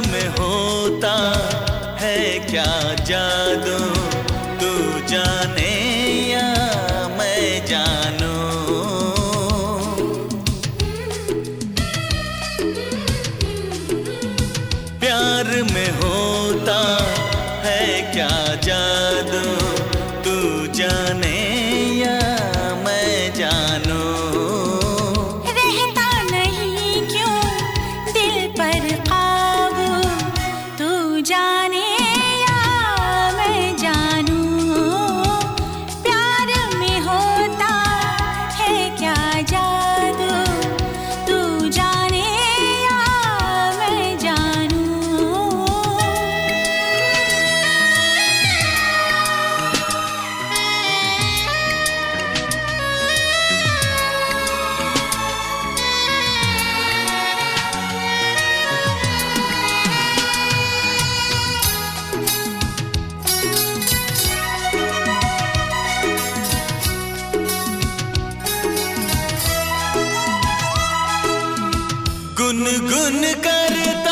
में होता है क्या जादू? गुन गुन करता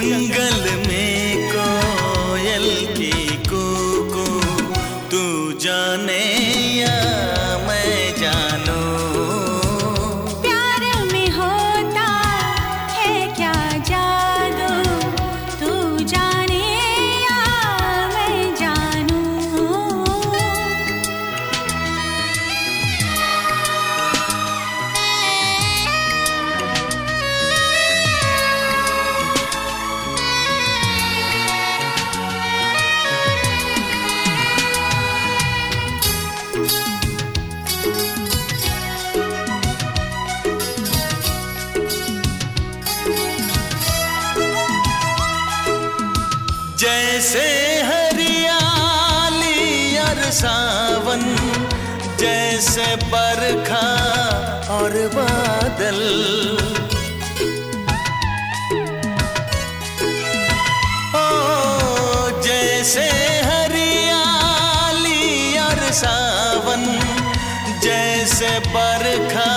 两个。जैसे हरियाली और सावन, जैसे बरखा और बादल। ओ, जैसे हरियाली और सावन, जैसे बरखा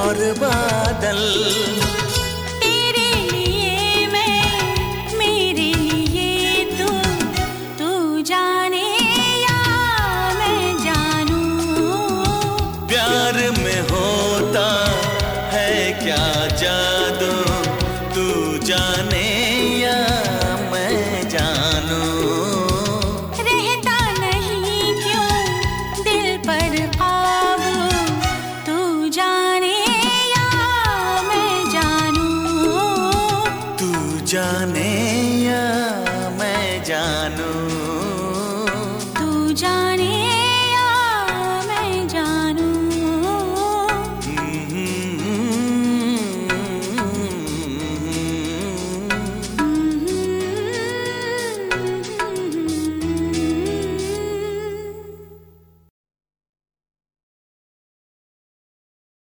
और बादल। Yeah.